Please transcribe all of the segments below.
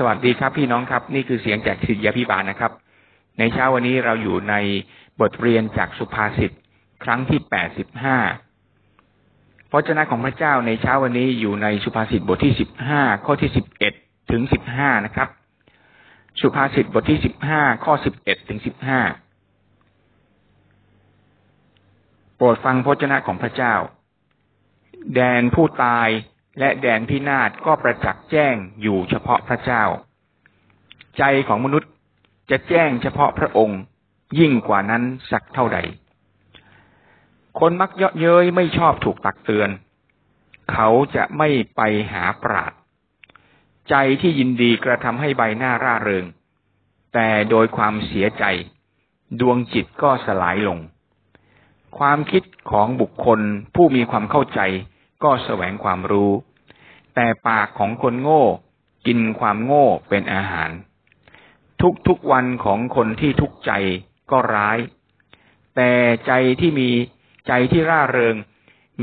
สวัสดีครับพี่น้องครับ นี่คือเสียงจากศิษยาพิบาลนะครับ ในเช้าวันนี้เราอยู่ในบทเรียนจากสุภาษิตครั้งที่แปดสิบห้าพระเจ้าของพระเจ้าในเช้าวันนี้อยู่ในสุภาษิตบทที่สิบห้าข้อที่สิบเอ็ดถึงสิบห้านะครับ สุภาษิตบทที่สิบห้าข้อสิบเอ็ดถึงสิบห้าโปรดฟังพระเจ้าของพระเจ้า แดนผู้ตาย และแดนพินาศก็ประจักษ์แจ้งอยู่เฉพาะพระเจ้า ใจของมนุษย์จะแจ้งเฉพาะพระองค์ยิ่งกว่านั้นสักเท่าใด คนมักเยาะเย้ยไม่ชอบถูกตักเตือน เขาจะไม่ไปหาปราด ใจที่ยินดีกระทำให้ใบหน้าร่าเริง แต่โดยความเสียใจ ดวงจิตก็สลายลง ความคิดของบุคคลผู้มีความเข้าใจก็แสวงความรู้ แต่ปากของคนโง่ กินความโง่เป็นอาหาร ทุกทุกวันของคนที่ทุกใจก็ร้าย แต่ใจที่มีใจที่ร่าเริง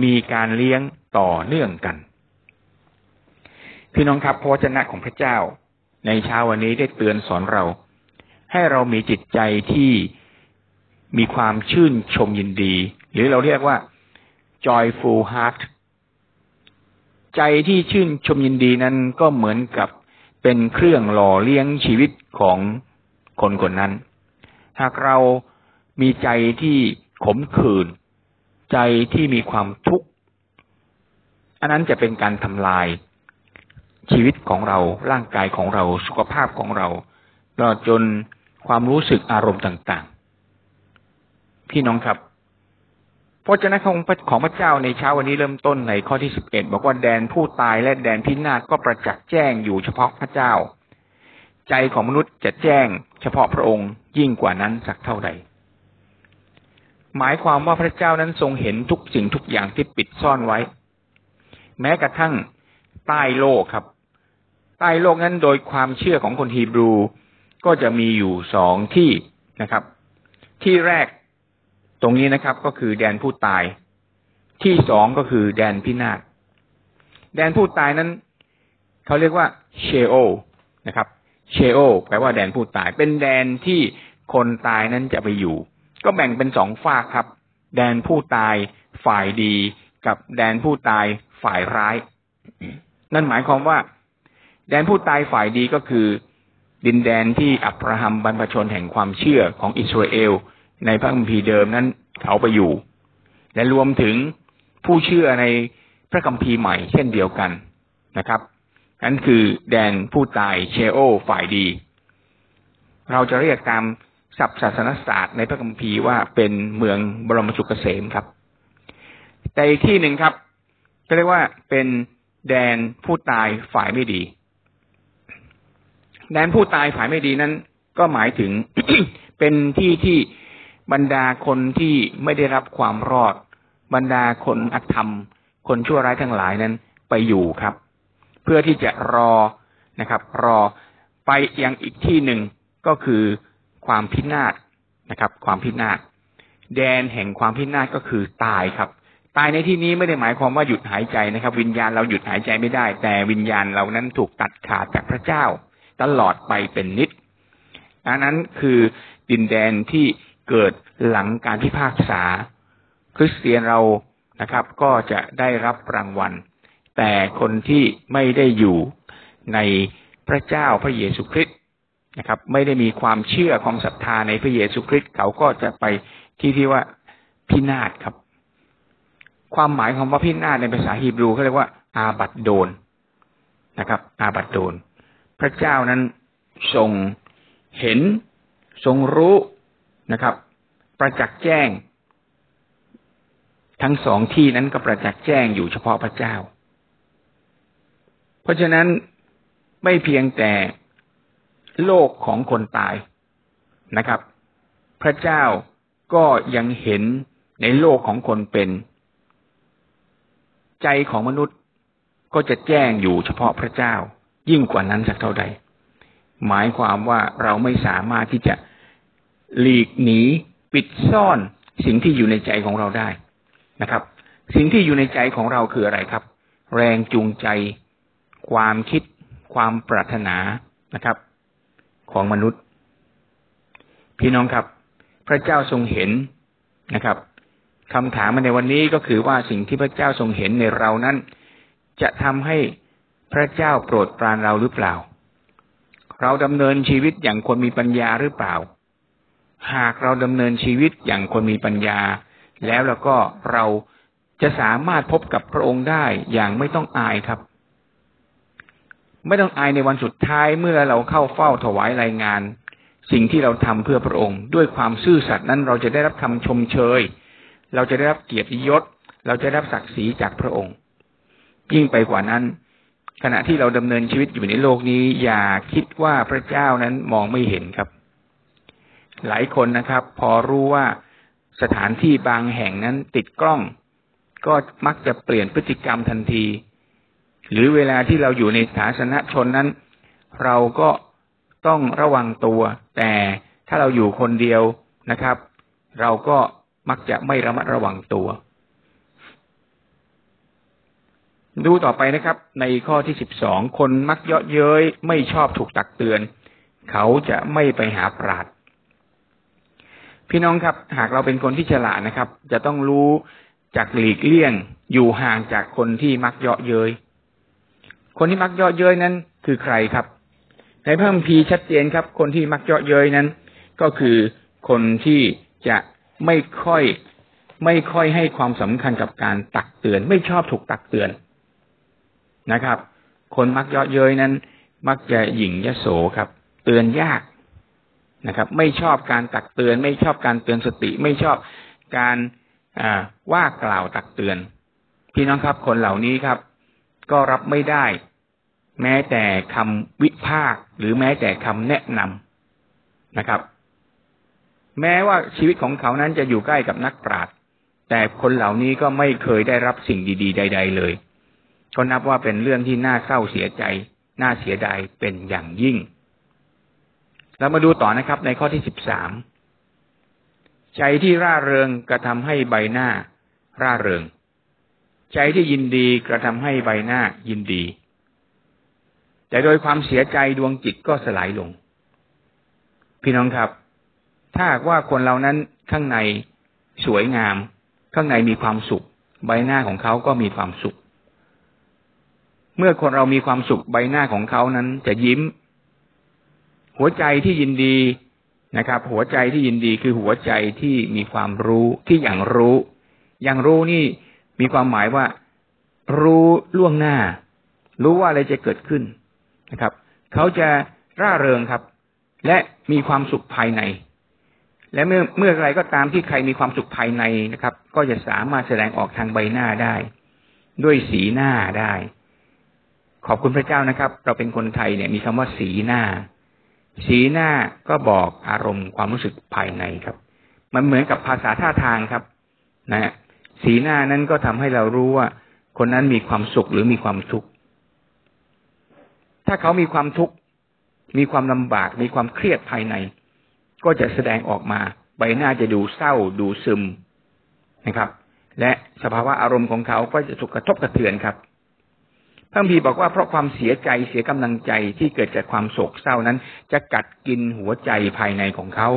มีการเลี้ยงต่อเนื่องกันพี่น้องครับพระวจนะของพระเจ้า ในเช้าวันนี้ได้เตือนสอนเรา ให้เรามีจิตใจที่มีความชื่นชมยินดี หรือเราเรียกว่า joyful heart ใจที่ชื่นชมยินดีนั้นก็เหมือนกับเป็นเครื่องหล่อเลี้ยงชีวิตของคนคนนั้น หากเรามีใจที่ขมขื่นใจที่มีความทุกข์อันนั้นจะเป็นการทำลายชีวิตของเราร่างกายของเราสุขภาพของเราตลอดจนความรู้สึกอารมณ์ต่าง ๆ พี่น้องครับ พระเจ้าของของพระเจ้าในเช้าวันนี้เริ่มต้นในข้อที่สิบเอ็ดบอกว่าแดนผู้ตายและแดนพินาศก็ประจักษ์แจ้งอยู่เฉพาะพระเจ้า ใจของมนุษย์จะแจ้ง เฉพาะพระองค์ยิ่งกว่านั้นสักเท่าใดหมายความว่าพระเจ้านั้นทรงเห็นทุกสิ่งทุกอย่างที่ปิดซ่อนไว้ แม้กระทั่งใต้โลกครับ ใต้โลกนั้นโดยความเชื่อของคนฮีบรูก็จะมีอยู่สองที่นะครับ ที่แรก รงนี้นะครับ ก็คือแดนผู้ตาย ที่สองก็คือแดนพินาศแดนผู้ตายนั้นเขาเรียกว่าเชโอนะครับ เชโอแปลว่าแดนผู้ตาย เป็นแดนที่คนตายนั้นจะไปอยู่ ก็แบ่งเป็นสองฝากครับ แดนผู้ตายฝ่ายดีกับแดนผู้ตายฝ่ายร้าย นั่นหมายความว่า แดนผู้ตายฝ่ายดีก็คือ ดินแดนที่อับราฮัมบรรพชนแห่งความเชื่อของอิสราเอล ในพระคัมภีร์เดิมนั้นเขาไปอยู่ และรวมถึงผู้เชื่อในพระคัมภีร์ใหม่เช่นเดียวกันนะครับนั่นคือแดนผู้ตายเชโอฝ่ายดี เราจะเรียกตามศัพท์ศาสนศาสตร์ในพระคัมภีร์ว่าเป็นเมืองบรมสุขเกษมครับ แต่อีกที่หนึ่งครับก็เรียกว่าเป็นแดนผู้ตายฝ่ายไม่ดี แดนผู้ตายฝ่ายไม่ดีนั้น ก็หมายถึงเป็นที่ที่ บรรดาคนที่ไม่ได้รับความรอด บรรดาคนอธรรม คนชั่วร้ายทั้งหลายนั้นไปอยู่ครับ เพื่อที่จะรอนะครับ รอไปยังอีกที่หนึ่งก็คือความพินาศนะครับ ความพินาศแดนแห่งความพินาศก็คือตายครับ ตายในที่นี้ไม่ได้หมายความว่าหยุดหายใจนะครับ วิญญาณเราหยุดหายใจไม่ได้ แต่วิญญาณเรานั้นถูกตัดขาดจากพระเจ้า ตลอดไปเป็นนิดอันนั้นคือดินแดนที่ เกิดหลังการพิพากษา คริสเตียนเรานะครับ ก็จะได้รับรางวัล แต่คนที่ไม่ได้อยู่ในพระเจ้าพระเยซูคริสต์นะครับ ไม่ได้มีความเชื่อความศรัทธาในพระเยซูคริสต์เขาก็จะไปที่ที่ว่าพินาศครับ ความหมายของว่าพินาศในภาษาฮีบรูเขาเรียกว่า อาบัตโดนนะครับ อาบัตโดน พระเจ้านั้นทรงเห็นทรงรู้ นะครับ ประจักษ์แจ้ง ทั้งสองที่นั้นก็ประจักษ์แจ้งอยู่เฉพาะพระเจ้า เพราะฉะนั้นไม่เพียงแต่โลกของคนตายนะครับ พระเจ้าก็ยังเห็นในโลกของคนเป็น ใจของมนุษย์ก็จะแจ้งอยู่เฉพาะพระเจ้า ยิ่งกว่านั้นสักเท่าใด หมายความว่าเราไม่สามารถที่จะ หลีกหนี ปิดซ่อนสิ่งที่อยู่ในใจของเราได้นะครับ สิ่งที่อยู่ในใจของเราคืออะไรครับ แรงจูงใจ ความคิด ความปรารถนานะครับ ของมนุษย์ พี่น้องครับ พระเจ้าทรงเห็นนะครับคำถามมาในวันนี้ก็คือว่าสิ่งที่พระเจ้าทรงเห็นในเรานั้น จะทำให้พระเจ้าโปรดปรานเราหรือเปล่า เราดำเนินชีวิตอย่างคนมีปัญญาหรือเปล่า หากเราดำเนินชีวิตอย่างคนมีปัญญา แล้วแล้วก็เราจะสามารถพบกับพระองค์ได้อย่างไม่ต้องอายครับ ไม่ต้องอายในวันสุดท้ายเมื่อเราเข้าเฝ้าถวายรายงาน สิ่งที่เราทำเพื่อพระองค์ ด้วยความซื่อสัตย์นั้นเราจะได้รับคำชมเชย เราจะได้รับเกียรติยศ เราจะได้รับศักดิ์ศรีจากพระองค์ ยิ่งไปกว่านั้น ขณะที่เราดำเนินชีวิตอยู่ในโลกนี้ อย่าคิดว่าพระเจ้านั้นมองไม่เห็นครับ หลายคนนะครับ พอรู้ว่าสถานที่บางแห่งนั้นติดกล้อง ก็มักจะเปลี่ยนพฤติกรรมทันที หรือเวลาที่เราอยู่ในสาธารณชนนั้น เราก็ต้องระวังตัว แต่ถ้าเราอยู่คนเดียวนะครับ เราก็มักจะไม่ระมัดระวังตัว ดูต่อไปนะครับ ในข้อที่สิบสองคนมักเยาะเย้ยไม่ชอบถูกตักเตือน เขาจะไม่ไปหาปราด พี่น้องครับ หากเราเป็นคนที่ฉลาดนะครับ จะต้องรู้จากหลีกเลี่ยงอยู่ห่างจากคนที่มักเยาะเย้ยคนที่มักเยาะเย้ยนั้นคือใครครับ ในพระคัมภีร์ชัดเจนครับ คนที่มักเยาะเย้ยนั้น ก็คือคนที่จะไม่ค่อยไม่ค่อยให้ความสำคัญกับการตักเตือน ไม่ชอบถูกตักเตือนนะครับ คนมักเยาะเย้ยนั้น มักจะหยิ่งยโสครับ เตือนยาก นะครับ ไม่ชอบการตักเตือน ไม่ชอบการเตือนสติ ไม่ชอบการว่ากล่าวตักเตือน พี่น้องครับคนเหล่านี้ครับ ก็รับไม่ได้ แม้แต่คำวิพากหรือแม้แต่คำแนะนำนะครับ แม้ว่าชีวิตของเขานั้นจะอยู่ใกล้กับนักปราชญ์แต่คนเหล่านี้ก็ไม่เคยได้รับสิ่งดี ๆ ใด ๆ เลยก็นับว่าเป็นเรื่องที่น่าเศร้าเสียใจ น่าเสียดายเป็นอย่างยิ่ง เรามาดูต่อนะครับ ในข้อที่สิบสามใจที่ร่าเริงกระทำให้ใบหน้า ร่าเริง ใจที่ยินดีกระทำให้ใบหน้ายินดี แต่โดยความเสียใจดวงจิตก็สลายลง พี่น้องครับ ถ้าว่าคนเรานั้นข้างในสวยงาม ข้างในมีความสุข ใบหน้าของเขาก็มีความสุข เมื่อคนเรามีความสุขใบหน้าของเขานั้นจะยิ้ม หัวใจที่ยินดีนะครับ หัวใจที่ยินดีคือหัวใจที่มีความรู้ที่อย่างรู้อย่างรู้นี่มีความหมายว่า รู้ล่วงหน้า รู้ว่าอะไรจะเกิดขึ้นนะครับ เขาจะร่าเริงครับ และมีความสุขภายใน และเมื่อเมื่อไรก็ตามที่ใครมีความสุขภายในนะครับ ก็จะสามารถแสดงออกทางใบหน้าได้ ด้วยสีหน้าได้ ขอบคุณพระเจ้านะครับ เราเป็นคนไทยเนี่ยมีคำว่าสีหน้า สีหน้าก็บอกอารมณ์ความรู้สึกภายในครับ มันเหมือนกับภาษาท่าทางครับ นะ สีหน้านั้นก็ทำให้เรารู้ว่า คนนั้นมีความสุขหรือมีความทุกข์ถ้าเขามีความทุกข์มีความลำบาก มีความเครียดภายใน ก็จะแสดงออกมา ใบหน้าจะดูเศร้า ดูซึมนะครับ และสภาวะอารมณ์ของเขาก็จะถูกกระทบกระเทือนครับ พระพีบอกว่าเพราะความเสียใจเสียกำลังใจที่เกิดจากความโศกเศร้านั้น จะกัดกินหัวใจภายในของเขา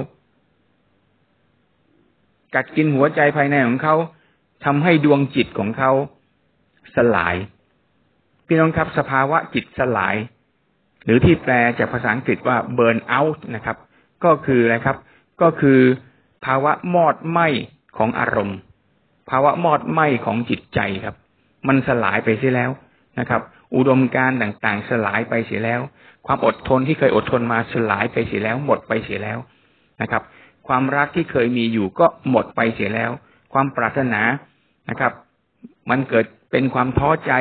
กัดกินหัวใจภายในของเขาทำให้ดวงจิตของเขาสลาย พี่น้องครับสภาวะจิตสลาย หรือที่แปลจากภาษาอังกฤษว่า burn out นะครับ ก็คืออะไรครับ ก็คือภาวะมอดไหม้ของอารมณ์ ภาวะมอดไหม้ของจิตใจครับ มันสลายไปเสียแล้ว นะครับ อุดมการต่างๆ สลายไปเสียแล้ว ความอดทนที่เคยอดทนมาสลายไปเสียแล้ว หมดไปเสียแล้วนะครับ ความรักที่เคยมีอยู่ก็หมดไปเสียแล้ว ความปรารถนานะครับ มันเกิดเป็นความท้อใจ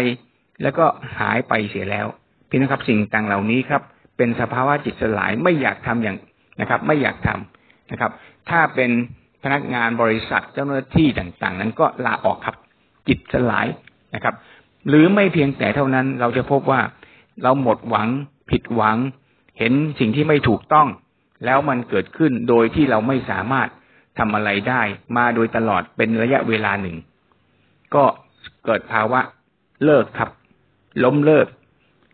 แล้วก็หายไปเสียแล้วพี่นะครับ สิ่งต่างเหล่านี้ครับ เป็นสภาวะจิตสลายไม่อยากทำอย่างนะครับ ไม่อยากทำนะครับ ถ้าเป็นพนักงานบริษัทเจ้าหน้าที่ต่าง ๆ นั้นก็ลาออกครับ จิตสลายนะครับ หรือไม่เพียงแต่เท่านั้น เราจะพบว่าเราหมดหวังผิดหวัง เห็นสิ่งที่ไม่ถูกต้อง แล้วมันเกิดขึ้นโดยที่เราไม่สามารถทำอะไรได้ มาโดยตลอดเป็นระยะเวลาหนึ่ง ก็เกิดภาวะเลิกครับ ล้มเลิก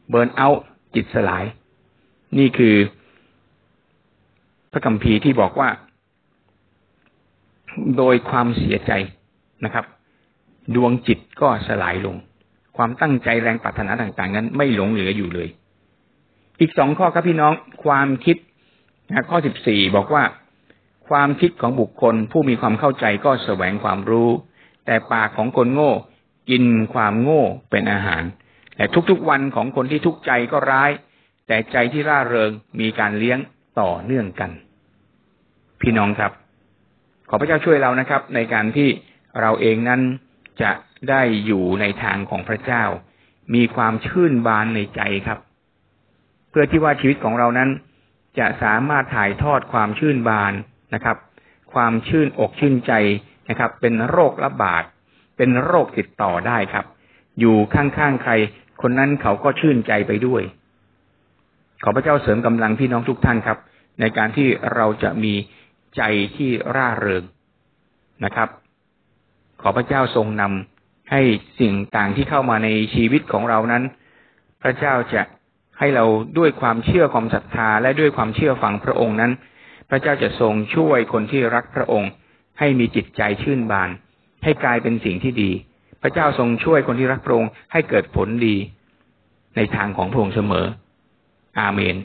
เบิร์นเอาจิตสลาย นี่คือ พระคัมภีร์ที่บอกว่า โดยความเสียใจนะครับ ดวงจิตก็สลายลง ความตั้งใจแรงปรารถนาต่าง ๆ นั้น ไม่หลงเหลืออยู่เลย อีกสองข้อครับพี่น้องความคิดนะข้อสิบสี่บอกว่า ความคิดของบุคคล ผู้มีความเข้าใจก็แสวงความรู้ แต่ปากของคนโง่ กินความโง่เป็นอาหาร แต่ทุกๆวันของคนที่ทุกข์ใจก็ร้าย แต่ใจที่ร่าเริงมีการเลี้ยงต่อเนื่องกัน พี่น้องครับ ขอพระเจ้าช่วยเรานะครับ ในการที่เราเองนั้น จะได้อยู่ในทางของพระเจ้า มีความชื่นบานในใจครับ เพื่อที่ว่าชีวิตของเรานั้น จะสามารถถ่ายทอดความชื่นบานนะครับ ความชื่นอกชื่นใจนะครับ เป็นโรคระบาด เป็นโรคติดต่อได้ครับ อยู่ข้างๆใคร คนนั้นเขาก็ชื่นใจไปด้วย ขอพระเจ้าเสริมกำลังพี่น้องทุกท่านครับ ในการที่เราจะมีใจที่ร่าเริงนะครับ ขอพระเจ้าทรงนำให้สิ่งต่างที่เข้ามาในชีวิตของเรานั้น พระเจ้าจะให้เราด้วยความเชื่อความศรัทธาและด้วยความเชื่อฟังพระองค์นั้น พระเจ้าจะทรงช่วยคนที่รักพระองค์ ให้มีจิตใจชื่นบาน ให้กลายเป็นสิ่งที่ดี พระเจ้าทรงช่วยคนที่รักพระองค์ให้เกิดผลดี ในทางของพระองค์เสมอ อาเมน